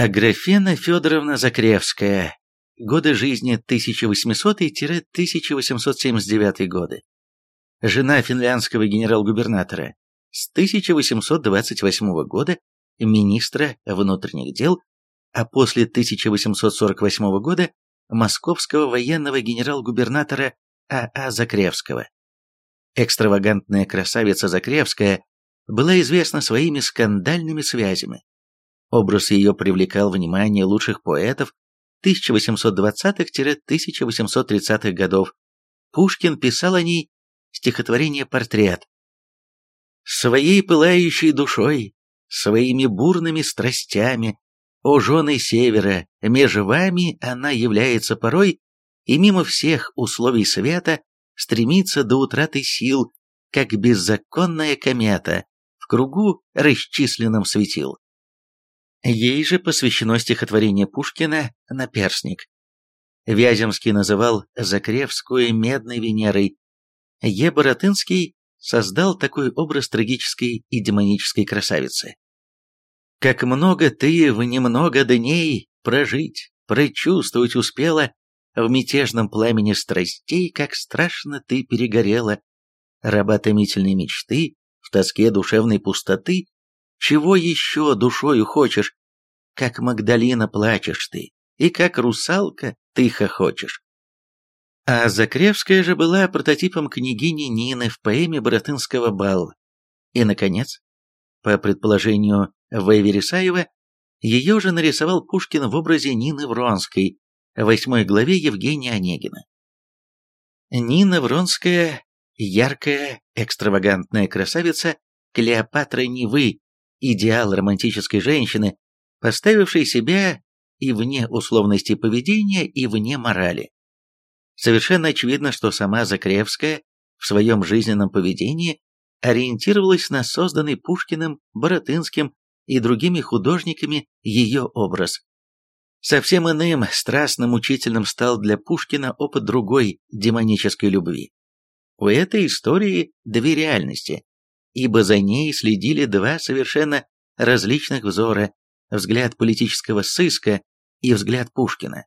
Аграфена Федоровна Закревская. Годы жизни 1800-1879 годы. Жена финляндского генерал-губернатора. С 1828 года министра внутренних дел, а после 1848 года московского военного генерал-губернатора А.А. А Закревского. Экстравагантная красавица Закревская была известна своими скандальными связями. Образ ее привлекал внимание лучших поэтов 1820-1830-х годов. Пушкин писал о ней стихотворение «Портрет». «Своей пылающей душой, своими бурными страстями, о жены севера, меж вами она является порой, и мимо всех условий света стремится до утраты сил, как беззаконная комета, в кругу расчисленном светил. Ей же посвящено стихотворение Пушкина «Наперсник». Вяземский называл Закревскую медной Венерой. Е. Боротынский создал такой образ трагической и демонической красавицы. «Как много ты в немного дней прожить, прочувствовать успела, в мятежном пламени страстей, как страшно ты перегорела, раба мечты, в тоске душевной пустоты, чего еще душою хочешь? Как Магдалина плачешь ты, и как русалка ты хохочешь. А Закревская же была прототипом княгини Нины в поэме Боротынского бал. И, наконец, по предположению В. Ее же нарисовал Пушкин в образе Нины Вронской, в восьмой главе Евгения Онегина. Нина Вронская – яркая, экстравагантная красавица Клеопатра Невы, идеал романтической женщины, поставившей себя и вне условностей поведения, и вне морали. Совершенно очевидно, что сама Закревская в своем жизненном поведении ориентировалась на созданный Пушкиным, Боротынским и другими художниками ее образ. Совсем иным, страстным, мучительным стал для Пушкина опыт другой демонической любви. У этой истории две реальности, ибо за ней следили два совершенно различных взора, взгляд политического сыска и взгляд Пушкина.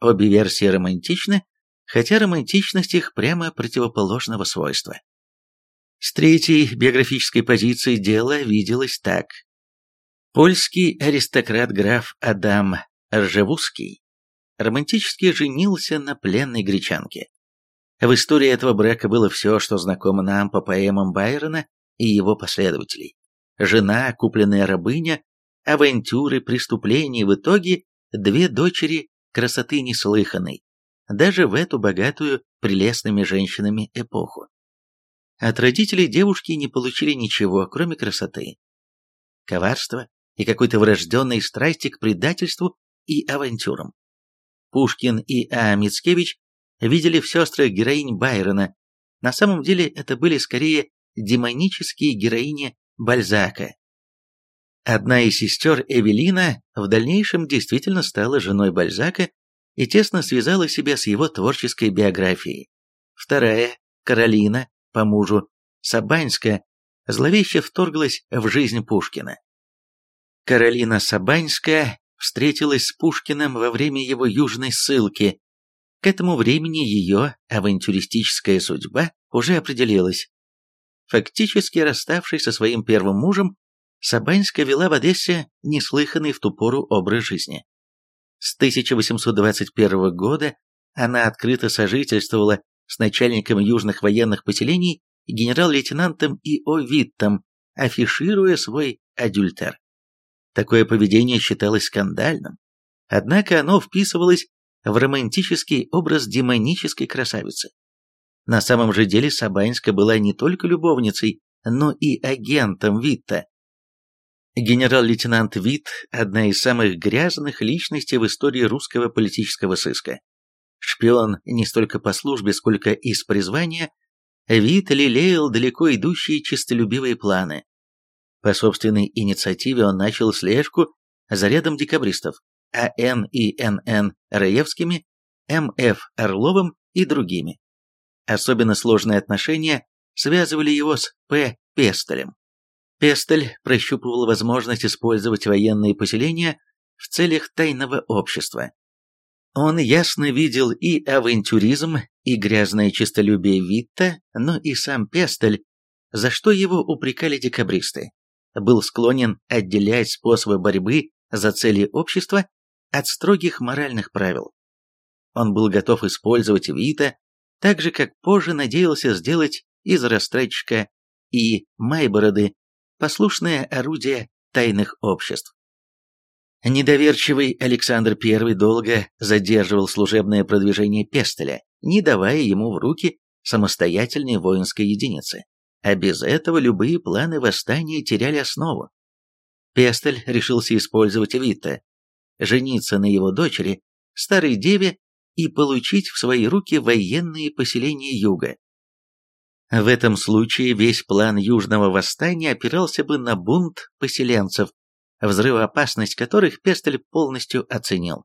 Обе версии романтичны, хотя романтичность их прямо противоположного свойства. С третьей биографической позиции дело виделось так. Польский аристократ граф Адам Ржевузский романтически женился на пленной гречанке. В истории этого брака было все, что знакомо нам по поэмам Байрона и его последователей. Жена, купленная рабыня, авантюры, преступления, в итоге две дочери красоты неслыханной, даже в эту богатую прелестными женщинами эпоху. От родителей девушки не получили ничего, кроме красоты, коварства и какой-то врожденной страсти к предательству и авантюрам. Пушкин и А. Мицкевич видели в сестрах героинь Байрона. На самом деле это были скорее демонические героини Бальзака. Одна из сестер Эвелина в дальнейшем действительно стала женой Бальзака и тесно связала себя с его творческой биографией. Вторая, Каролина, по мужу, Сабаньская, зловеще вторглась в жизнь Пушкина. Каролина Сабаньская встретилась с Пушкиным во время его южной ссылки. К этому времени ее авантюристическая судьба уже определилась. Фактически расставшись со своим первым мужем, Сабаньска вела в Одессе неслыханный в ту пору образ жизни. С 1821 года она открыто сожительствовала с начальником южных военных поселений генерал-лейтенантом И.О. Виттом, афишируя свой адюльтер. Такое поведение считалось скандальным, однако оно вписывалось в романтический образ демонической красавицы. На самом же деле Сабаньска была не только любовницей, но и агентом Витта. Генерал-лейтенант Витт – одна из самых грязных личностей в истории русского политического сыска. Шпион не столько по службе, сколько из призвания, Витт лелеял далеко идущие честолюбивые планы. По собственной инициативе он начал слежку за рядом декабристов, А.Н. и Н.Н. Раевскими, М.Ф. Орловым и другими. Особенно сложные отношения связывали его с П. Пестелем. Пестель прощупывал возможность использовать военные поселения в целях тайного общества. Он ясно видел и авантюризм, и грязное честолюбие Витта, но и сам Пестель, за что его упрекали декабристы, был склонен отделять способы борьбы за цели общества от строгих моральных правил. Он был готов использовать Вита, так же, как позже надеялся сделать из растратчика и Майбороды послушное орудие тайных обществ. Недоверчивый Александр I долго задерживал служебное продвижение Пестеля, не давая ему в руки самостоятельной воинской единицы, а без этого любые планы восстания теряли основу. Пестель решился использовать Витта, жениться на его дочери, старой деве, и получить в свои руки военные поселения юга. В этом случае весь план южного восстания опирался бы на бунт поселенцев, взрывоопасность которых Пестель полностью оценил.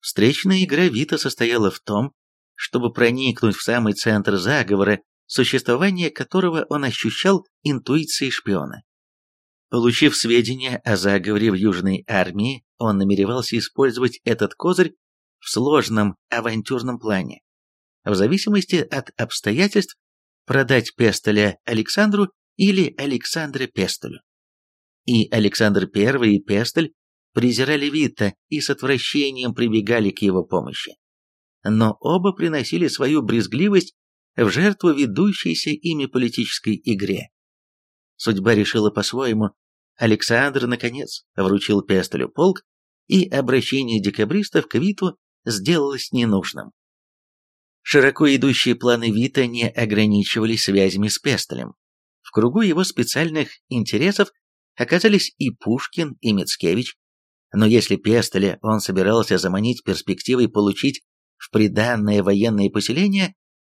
Встречная игра Вита состояла в том, чтобы проникнуть в самый центр заговора, существование которого он ощущал интуицией шпиона. Получив сведения о заговоре в Южной армии, он намеревался использовать этот козырь в сложном авантюрном плане. В зависимости от обстоятельств продать Пестеля Александру или Александра Пестелю. И Александр I и Пестель презирали Витта и с отвращением прибегали к его помощи. Но оба приносили свою брезгливость в жертву ведущейся ими политической игре. Судьба решила по-своему. Александр, наконец, вручил Пестелю полк, и обращение декабристов к Виту сделалось ненужным. Широко идущие планы Вита не ограничивались связями с Пестелем. В кругу его специальных интересов оказались и Пушкин, и Мицкевич. Но если Пестеля он собирался заманить перспективой получить в приданное военное поселение,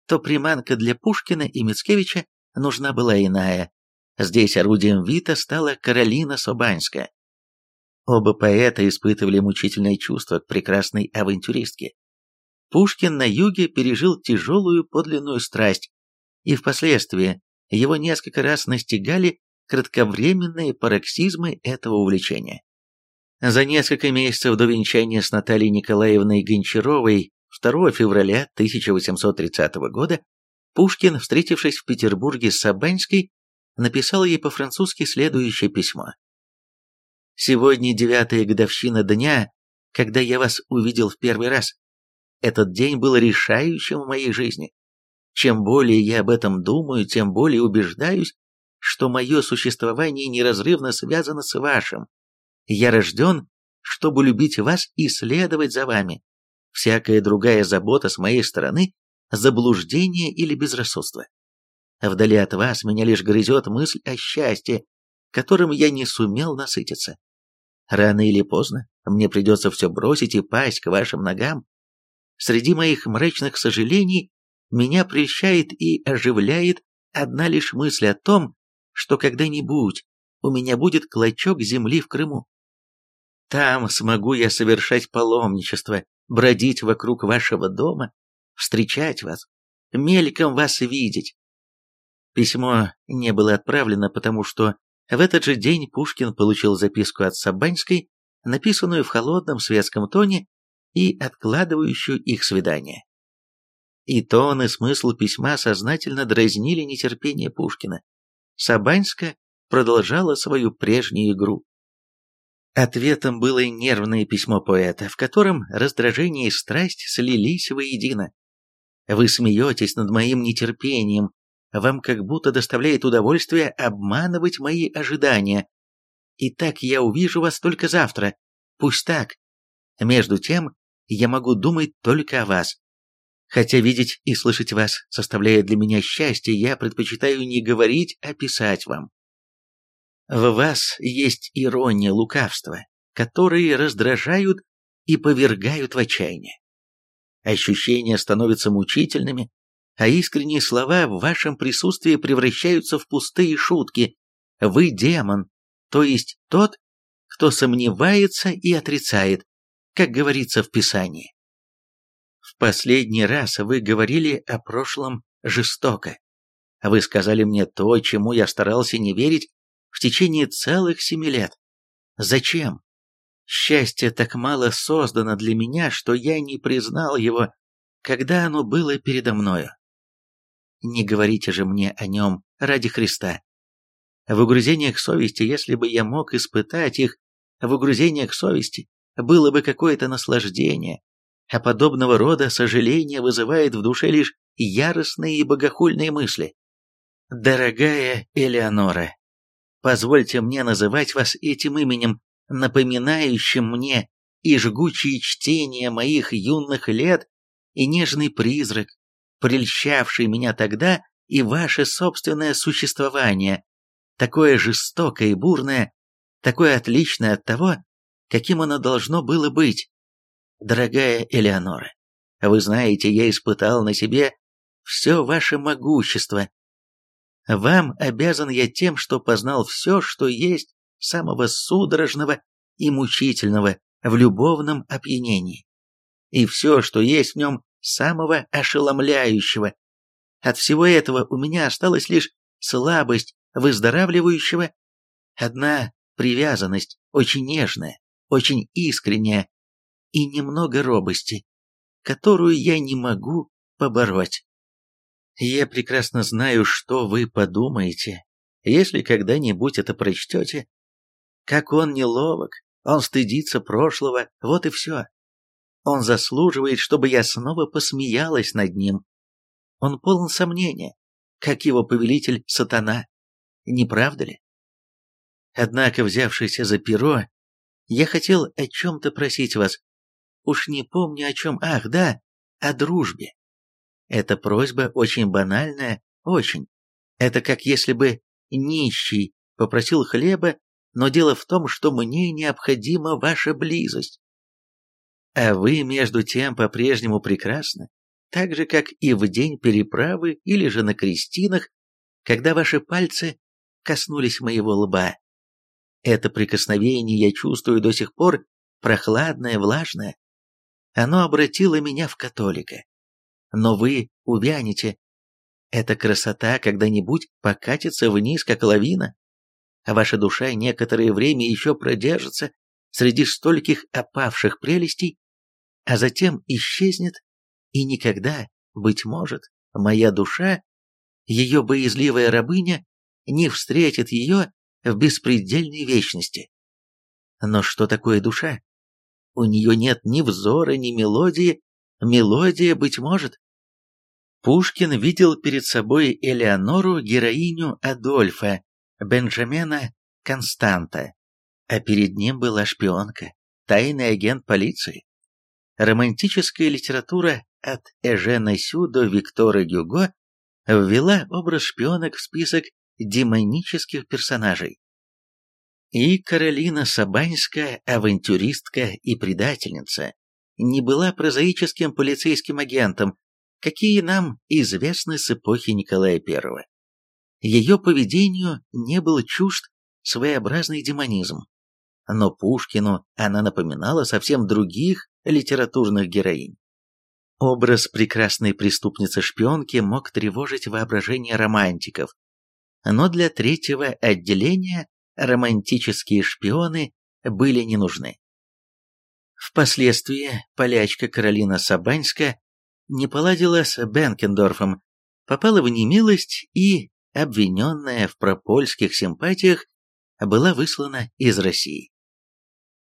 то приманка для Пушкина и Мицкевича нужна была иная. Здесь орудием Вита стала Каролина Собанская. Оба поэта испытывали мучительное чувство к прекрасной авантюристке. Пушкин на юге пережил тяжелую подлинную страсть, и впоследствии его несколько раз настигали кратковременные пароксизмы этого увлечения. За несколько месяцев до венчания с Натальей Николаевной Гончаровой 2 февраля 1830 года Пушкин, встретившись в Петербурге с Сабанской, написал ей по-французски следующее письмо. «Сегодня девятая годовщина дня, когда я вас увидел в первый раз. Этот день был решающим в моей жизни. Чем более я об этом думаю, тем более убеждаюсь, что мое существование неразрывно связано с вашим. Я рожден, чтобы любить вас и следовать за вами. Всякая другая забота с моей стороны – заблуждение или безрассудство. Вдали от вас меня лишь грызет мысль о счастье, которым я не сумел насытиться. Рано или поздно мне придется все бросить и пасть к вашим ногам. Среди моих мрачных сожалений меня прельщает и оживляет одна лишь мысль о том, что когда-нибудь у меня будет клочок земли в Крыму. Там смогу я совершать паломничество, бродить вокруг вашего дома, встречать вас, мельком вас видеть. Письмо не было отправлено, потому что в этот же день Пушкин получил записку от Сабанской, написанную в холодном светском тоне и откладывающую их свидание. И тон и смысл письма сознательно дразнили нетерпение Пушкина. Сабанска продолжала свою прежнюю игру. Ответом было нервное письмо поэта, в котором раздражение и страсть слились воедино. «Вы смеетесь над моим нетерпением, вам как будто доставляет удовольствие обманывать мои ожидания. Итак, я увижу вас только завтра. Пусть так. Между тем, я могу думать только о вас. Хотя видеть и слышать вас составляет для меня счастье, я предпочитаю не говорить, а писать вам. В вас есть ирония, лукавство, которые раздражают и повергают в отчаяние. Ощущения становятся мучительными, а искренние слова в вашем присутствии превращаются в пустые шутки. Вы демон, то есть тот, кто сомневается и отрицает, как говорится в Писании. В последний раз вы говорили о прошлом жестоко. Вы сказали мне то, чему я старался не верить в течение целых семи лет. Зачем? Счастье так мало создано для меня, что я не признал его, когда оно было передо мною. Не говорите же мне о нем ради Христа. В угрызениях совести, если бы я мог испытать их, в угрызениях совести было бы какое-то наслаждение, а подобного рода сожаление вызывает в душе лишь яростные и богохульные мысли. Дорогая Элеонора, позвольте мне называть вас этим именем, напоминающим мне и жгучие чтения моих юных лет, и нежный призрак, прельщавший меня тогда, и ваше собственное существование, такое жестокое и бурное, такое отличное от того, каким оно должно было быть. Дорогая Элеонора, вы знаете, я испытал на себе все ваше могущество. Вам обязан я тем, что познал все, что есть самого судорожного и мучительного в любовном опьянении, и все, что есть в нем самого ошеломляющего. От всего этого у меня осталась лишь слабость выздоравливающего, одна привязанность, очень нежная, очень искренняя и немного робости, которую я не могу побороть. Я прекрасно знаю, что вы подумаете, если когда-нибудь это прочтете. Как он неловок, он стыдится прошлого, вот и все. Он заслуживает, чтобы я снова посмеялась над ним. Он полон сомнения, как его повелитель сатана. Не правда ли? Однако, взявшись за перо, я хотел о чем-то просить вас. Уж не помню о чем. Ах, да, о дружбе. Эта просьба очень банальная, очень. Это как если бы нищий попросил хлеба, но дело в том, что мне необходима ваша близость. А вы, между тем, по-прежнему прекрасны, так же, как и в день переправы или же на крестинах, когда ваши пальцы коснулись моего лба. Это прикосновение я чувствую до сих пор прохладное, влажное. Оно обратило меня в католика. Но вы увянете. Эта красота когда-нибудь покатится вниз, как лавина, а ваша душа некоторое время еще продержится среди стольких опавших прелестей, а затем исчезнет, и никогда, быть может, моя душа, ее боязливая рабыня, не встретит ее в беспредельной вечности. Но что такое душа? У нее нет ни взора, ни мелодии, мелодия, быть может. Пушкин видел перед собой Элеонору, героиню Адольфа, Бенджамина Константа, а перед ним была шпионка, тайный агент полиции. Романтическая литература от Эжена Сю до Виктора Гюго ввела образ шпионок в список демонических персонажей. И Каролина Сабанская, авантюристка и предательница, не была прозаическим полицейским агентом, какие нам известны с эпохи Николая I. Ее поведению не был чужд своеобразный демонизм. Но Пушкину она напоминала совсем других литературных героинь. Образ прекрасной преступницы-шпионки мог тревожить воображение романтиков, но для третьего отделения романтические шпионы были не нужны. Впоследствии полячка Каролина Сабаньска не поладила с Бенкендорфом, попала в немилость и, обвиненная в пропольских симпатиях, была выслана из России.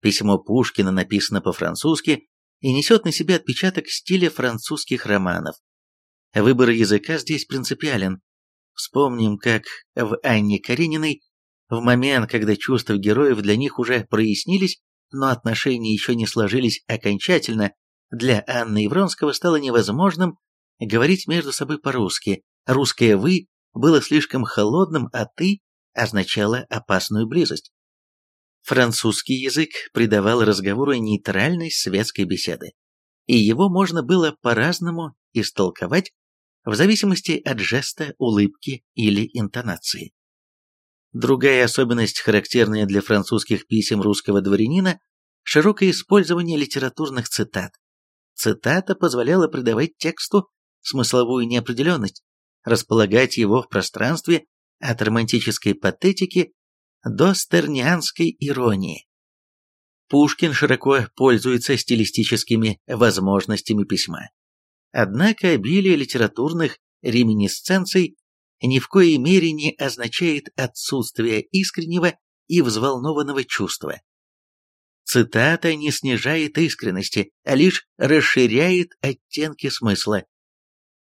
Письмо Пушкина написано по-французски и несет на себе отпечаток стиля французских романов. Выбор языка здесь принципиален. Вспомним, как в Анне Карениной, в момент, когда чувства героев для них уже прояснились, но отношения еще не сложились окончательно, для Анны Ивронского стало невозможным говорить между собой по-русски. Русское «вы» было слишком холодным, а «ты» означало опасную близость. Французский язык придавал разговору нейтральность светской беседы, и его можно было по-разному истолковать в зависимости от жеста, улыбки или интонации. Другая особенность, характерная для французских писем русского дворянина, широкое использование литературных цитат. Цитата позволяла придавать тексту смысловую неопределенность, располагать его в пространстве от романтической патетики до стернианской иронии. Пушкин широко пользуется стилистическими возможностями письма. Однако обилие литературных реминисценций ни в коей мере не означает отсутствие искреннего и взволнованного чувства. Цитата не снижает искренности, а лишь расширяет оттенки смысла.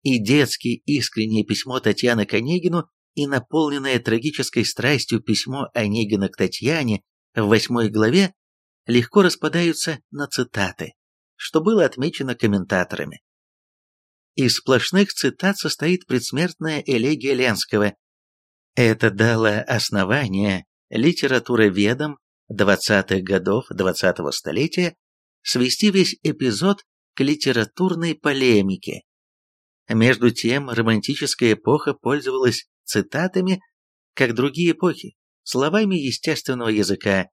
И детски искреннее письмо Татьяны к Онегину и наполненное трагической страстью письмо Онегина к Татьяне в восьмой главе легко распадаются на цитаты, что было отмечено комментаторами. Из сплошных цитат состоит предсмертная элегия Ленского. Это дало основание литературоведам 20-х годов 20-го столетия свести весь эпизод к литературной полемике. Между тем, романтическая эпоха пользовалась цитатами, как другие эпохи, словами естественного языка,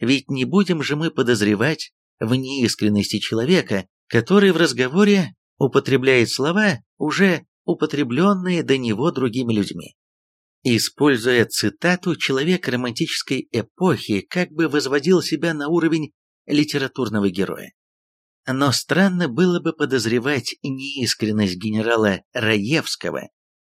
ведь не будем же мы подозревать в неискренности человека, который в разговоре употребляет слова, уже употребленные до него другими людьми. Используя цитату, человек романтической эпохи как бы возводил себя на уровень литературного героя. Но странно было бы подозревать неискренность генерала Раевского,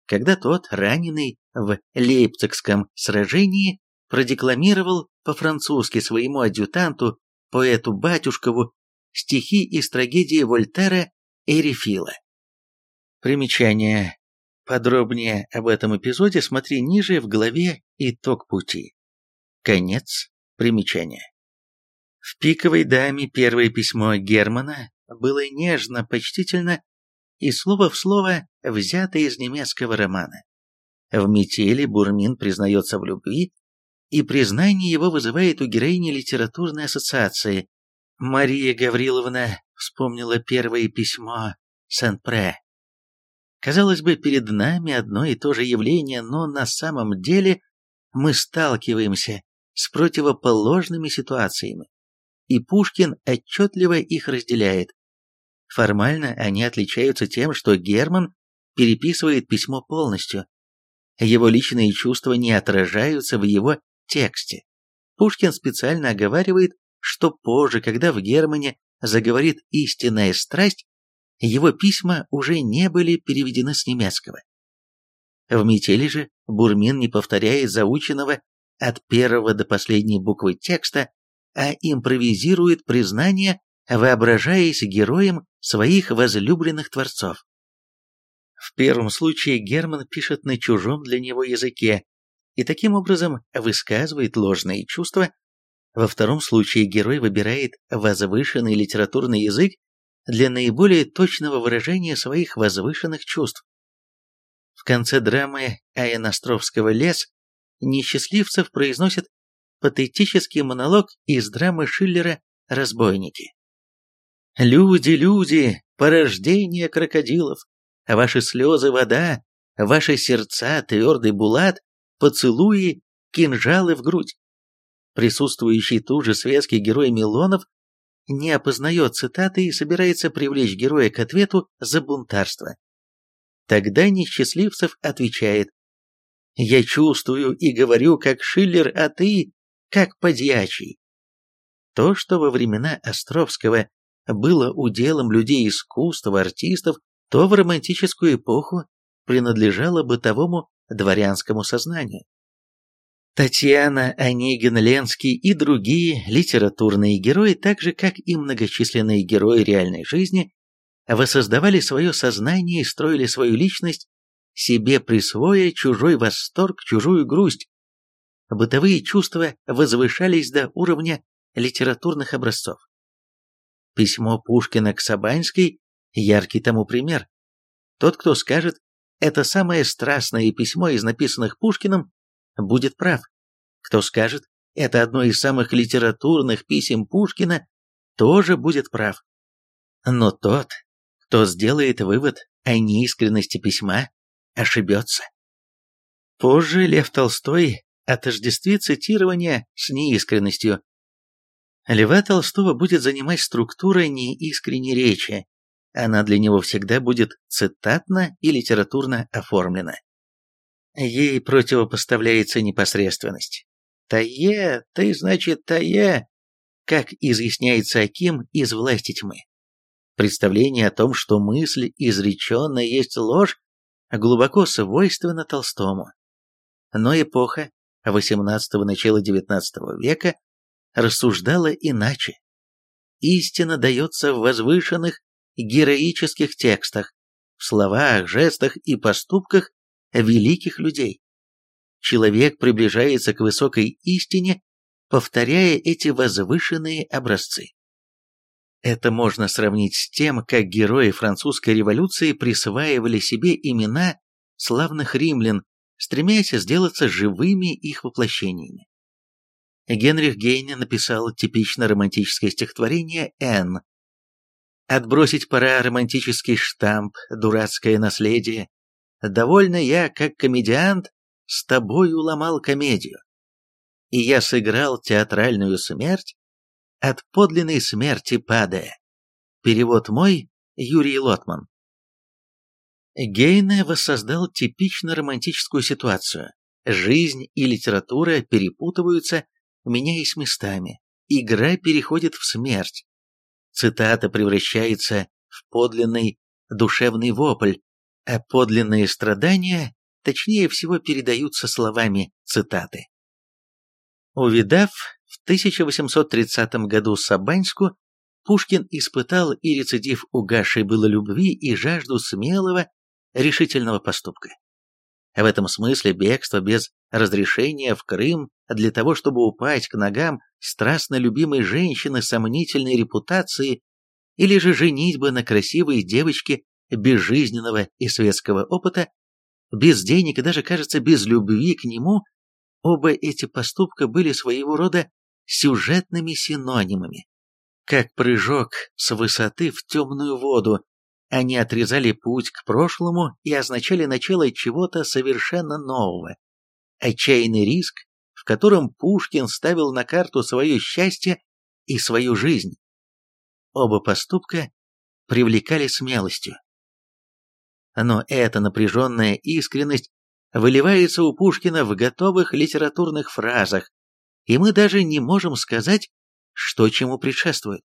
когда тот, раненый в Лейпцигском сражении, продекламировал по-французски своему адъютанту, поэту Батюшкову, стихи из трагедии Вольтера «Эрифила». Примечание. Подробнее об этом эпизоде смотри ниже в главе «Итог пути». Конец примечания. В «Пиковой даме» первое письмо Германа было нежно, почтительно и слово в слово взято из немецкого романа. В «Метели» Бурмин признается в любви и признание его вызывает у героини литературной ассоциации. Мария Гавриловна вспомнила первое письмо Сен-Пре. Казалось бы, перед нами одно и то же явление, но на самом деле мы сталкиваемся с противоположными ситуациями, и Пушкин отчетливо их разделяет. Формально они отличаются тем, что Герман переписывает письмо полностью. Его личные чувства не отражаются в его тексте. Пушкин специально оговаривает, что позже, когда в Германе заговорит истинная страсть, его письма уже не были переведены с немецкого. В «Метели» же Бурмин не повторяет заученного от первого до последней буквы текста, а импровизирует признание, воображаясь героем своих возлюбленных творцов. В первом случае Герман пишет на чужом для него языке, и таким образом высказывает ложные чувства. Во втором случае герой выбирает возвышенный литературный язык для наиболее точного выражения своих возвышенных чувств. В конце драмы Аяностровского «Лес» несчастливцев произносит патетический монолог из драмы Шиллера «Разбойники». «Люди, люди, порождение крокодилов, ваши слезы – вода, ваши сердца – твердый булат, поцелуи, кинжалы в грудь. Присутствующий тут же светский герой Милонов не опознает цитаты и собирается привлечь героя к ответу за бунтарство. Тогда Несчастливцев отвечает «Я чувствую и говорю, как Шиллер, а ты, как подьячий». То, что во времена Островского было уделом людей искусства, артистов, то в романтическую эпоху принадлежало бытовому дворянскому сознанию. Татьяна, Онегин, Ленский и другие литературные герои, так же как и многочисленные герои реальной жизни, воссоздавали свое сознание и строили свою личность, себе присвоя чужой восторг, чужую грусть. Бытовые чувства возвышались до уровня литературных образцов. Письмо Пушкина к Сабанской – яркий тому пример. Тот, кто скажет, это самое страстное письмо из написанных Пушкиным, будет прав. Кто скажет, это одно из самых литературных писем Пушкина, тоже будет прав. Но тот, кто сделает вывод о неискренности письма, ошибется. Позже Лев Толстой отождествит цитирование с неискренностью. Льва Толстого будет занимать структура неискренней речи, она для него всегда будет цитатно и литературно оформлена. Ей противопоставляется непосредственность. «Тае, ты, значит, Тае!» как изъясняется Аким из «Власти тьмы». Представление о том, что мысль изреченная есть ложь, глубоко свойственно Толстому. Но эпоха XVIII – начала XIX века рассуждала иначе. Истина дается в возвышенных героических текстах, в словах, жестах и поступках великих людей. Человек приближается к высокой истине, повторяя эти возвышенные образцы. Это можно сравнить с тем, как герои французской революции присваивали себе имена славных римлян, стремясь сделаться живыми их воплощениями. Генрих Гейне написал типично романтическое стихотворение «Н». «Отбросить пора романтический штамп, дурацкое наследие. Довольно я, как комедиант, с тобою ломал комедию. И я сыграл театральную смерть, от подлинной смерти падая. Перевод мой Юрий Лотман. Гейне воссоздал типично романтическую ситуацию. Жизнь и литература перепутываются, меняясь местами. Игра переходит в смерть. Цитата превращается в подлинный душевный вопль, а подлинные страдания, точнее всего, передаются словами цитаты. Увидав в 1830 году Сабаньску, Пушкин испытал и рецидив угасшей было любви и жажду смелого, решительного поступка. В этом смысле бегство без разрешения в Крым для того, чтобы упасть к ногам страстно любимой женщины сомнительной репутации или же женитьба на красивой девочке безжизненного и светского опыта, без денег и даже, кажется, без любви к нему, оба эти поступка были своего рода сюжетными синонимами. Как прыжок с высоты в темную воду, они отрезали путь к прошлому и означали начало чего-то совершенно нового. Отчаянный риск, в котором Пушкин ставил на карту свое счастье и свою жизнь. Оба поступка привлекали смелостью. Но эта напряженная искренность выливается у Пушкина в готовых литературных фразах, и мы даже не можем сказать, что чему предшествует.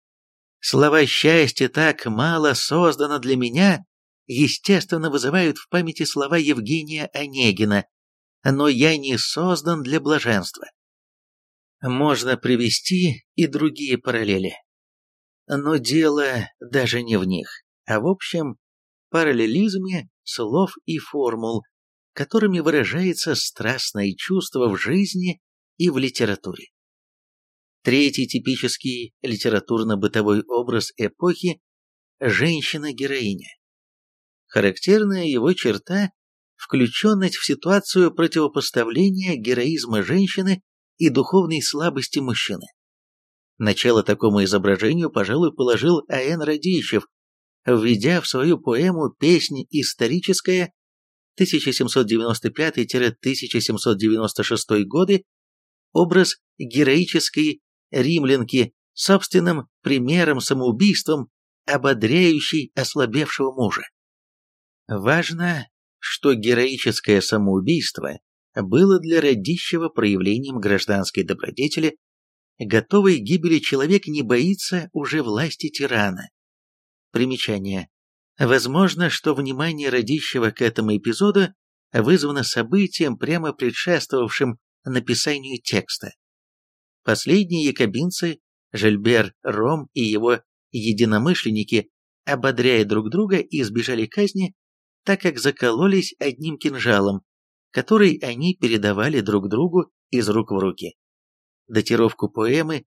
Слова «счастье» так мало создано для меня, естественно, вызывают в памяти слова Евгения Онегина «но я не создан для блаженства». Можно привести и другие параллели. Но дело даже не в них, а в общем параллелизме слов и формул, которыми выражается страстное чувство в жизни и в литературе. Третий типический литературно-бытовой образ эпохи – женщина-героиня. Характерная его черта – включенность в ситуацию противопоставления героизма женщины и духовной слабости мужчины. Начало такому изображению, пожалуй, положил А.Н. Радищев, введя в свою поэму «Песнь историческая» 1795-1796 годы образ героической римлянки собственным примером самоубийством, ободряющей ослабевшего мужа. Важно, что героическое самоубийство было для Радищева проявлением гражданской добродетели, готовой гибели человек не боится уже власти тирана. Примечание. Возможно, что внимание Радищева к этому эпизоду вызвано событием, прямо предшествовавшим написанию текста. Последние якобинцы, Жильбер Ром и его единомышленники, ободряя друг друга, избежали казни, так как закололись одним кинжалом, который они передавали друг другу из рук в руки. Датировку поэмы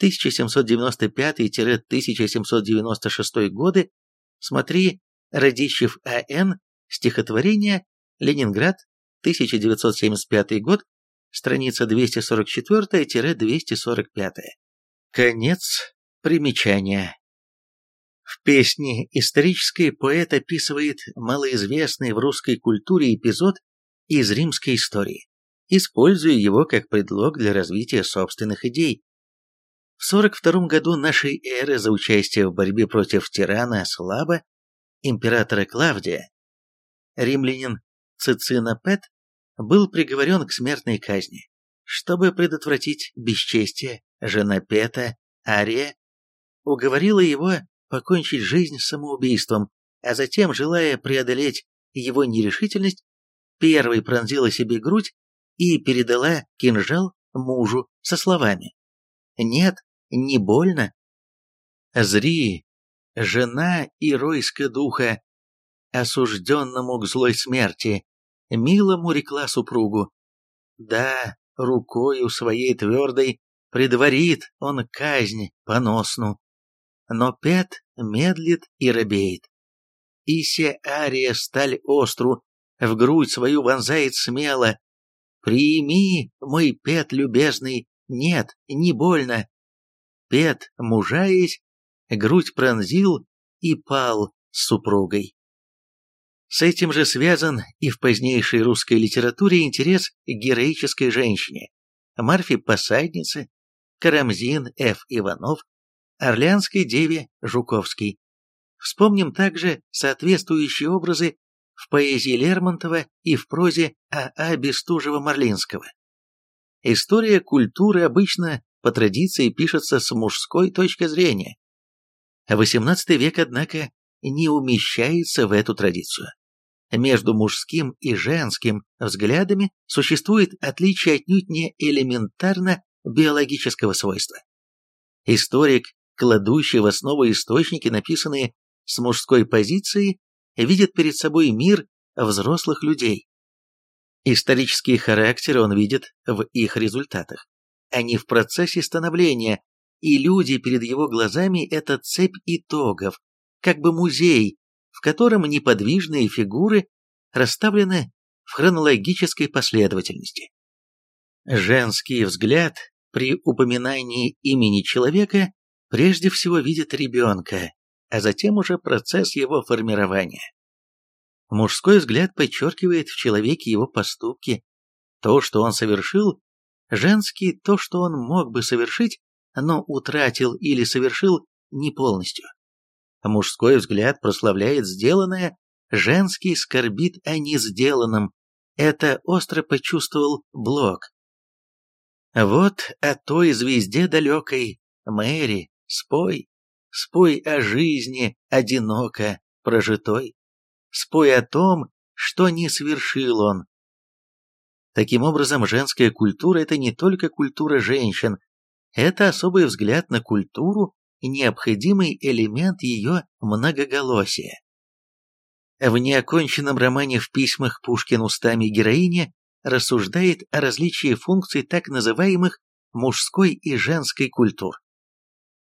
1795-1796 годы смотри Радищев А.Н. Стихотворение Ленинград, 1975 год, страница 244-245. Конец примечания. В песне исторической поэт описывает малоизвестный в русской культуре эпизод из римской истории, используя его как предлог для развития собственных идей. В 42 году нашей эры за участие в борьбе против тирана Слаба, императора Клавдия, римлянин Цицинопет был приговорен к смертной казни. Чтобы предотвратить бесчестие, жена Пета, Ария уговорила его покончить жизнь самоубийством, а затем, желая преодолеть его нерешительность, первой пронзила себе грудь и передала кинжал мужу со словами «Нет, не больно». Зри, жена Иройска духа, осужденному к злой смерти, милому рекла супругу. Да, рукою своей твердой предварит он казнь поносну. Но Пет медлит и робеет. И се ария сталь остру в грудь свою вонзает смело. «Прими, мой Пет любезный, нет, не больно». Пет, мужаясь, грудь пронзил и пал с супругой. С этим же связан и в позднейшей русской литературе интерес к героической женщине, Марфе Посаднице, Карамзин Ф. Иванов, Орлеанской деве Жуковский. Вспомним также соответствующие образы в поэзии Лермонтова и в прозе А.А. Бестужева-Марлинского. История культуры обычно по традиции пишется с мужской точки зрения. XVIII век, однако, не умещается в эту традицию. Между мужским и женским взглядами существует отличие отнюдь не элементарно биологического свойства. Историк, кладущий в основу источники, написанные с мужской позиции, видит перед собой мир взрослых людей. Исторический характер он видит в их результатах, а не в процессе становления, и люди перед его глазами – это цепь итогов, как бы музей, в котором неподвижные фигуры расставлены в хронологической последовательности. Женский взгляд при упоминании имени человека прежде всего видит ребенка, а затем уже процесс его формирования. Мужской взгляд подчеркивает в человеке его поступки, то, что он совершил, женский – то, что он мог бы совершить, но утратил или совершил не полностью. Мужской взгляд прославляет сделанное, женский скорбит о несделанном. Это остро почувствовал Блок. Вот о той звезде далекой, Мэри, спой, спой о жизни одиноко прожитой, спой о том, что не свершил он. Таким образом, женская культура – это не только культура женщин, это особый взгляд на культуру и необходимый элемент ее многоголосия. В неоконченном романе в письмах Пушкин устами героини рассуждает о различии функций так называемых мужской и женской культур.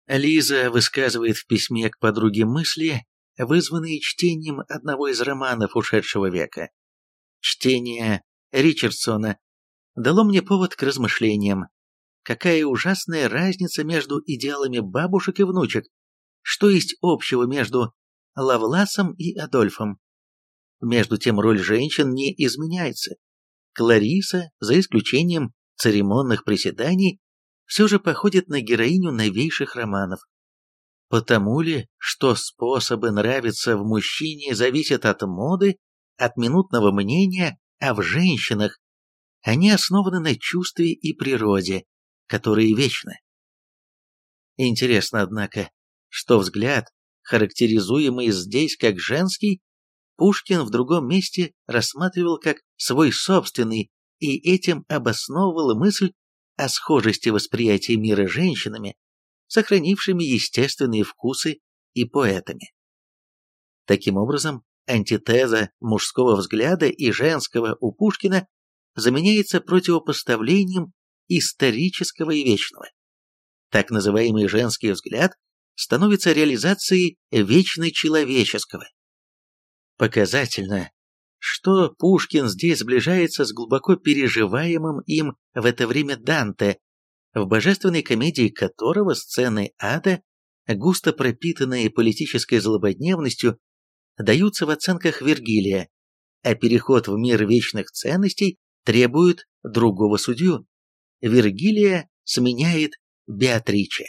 Лиза высказывает в письме к подруге мысли, вызванные чтением одного из романов ушедшего века. Чтение Ричардсона дало мне повод к размышлениям. Какая ужасная разница между идеалами бабушек и внучек? Что есть общего между Лавласом и Адольфом? Между тем роль женщин не изменяется. Клариса, за исключением церемонных приседаний, все же походит на героиню новейших романов. Потому ли, что способы нравиться в мужчине зависят от моды, от минутного мнения, а в женщинах они основаны на чувстве и природе, которые вечны. Интересно, однако, что взгляд, характеризуемый здесь как женский, Пушкин в другом месте рассматривал как свой собственный и этим обосновывал мысль о схожести восприятия мира женщинами, сохранившими естественные вкусы и поэтами. Таким образом, антитеза мужского взгляда и женского у Пушкина заменяется противопоставлением исторического и вечного. Так называемый женский взгляд становится реализацией вечно человеческого. Показательно, что Пушкин здесь сближается с глубоко переживаемым им в это время Данте, в божественной комедии которого сцены ада, густо пропитанные политической злободневностью, даются в оценках Вергилия, а переход в мир вечных ценностей требует другого судью. Вергилия сменяет Беатриче.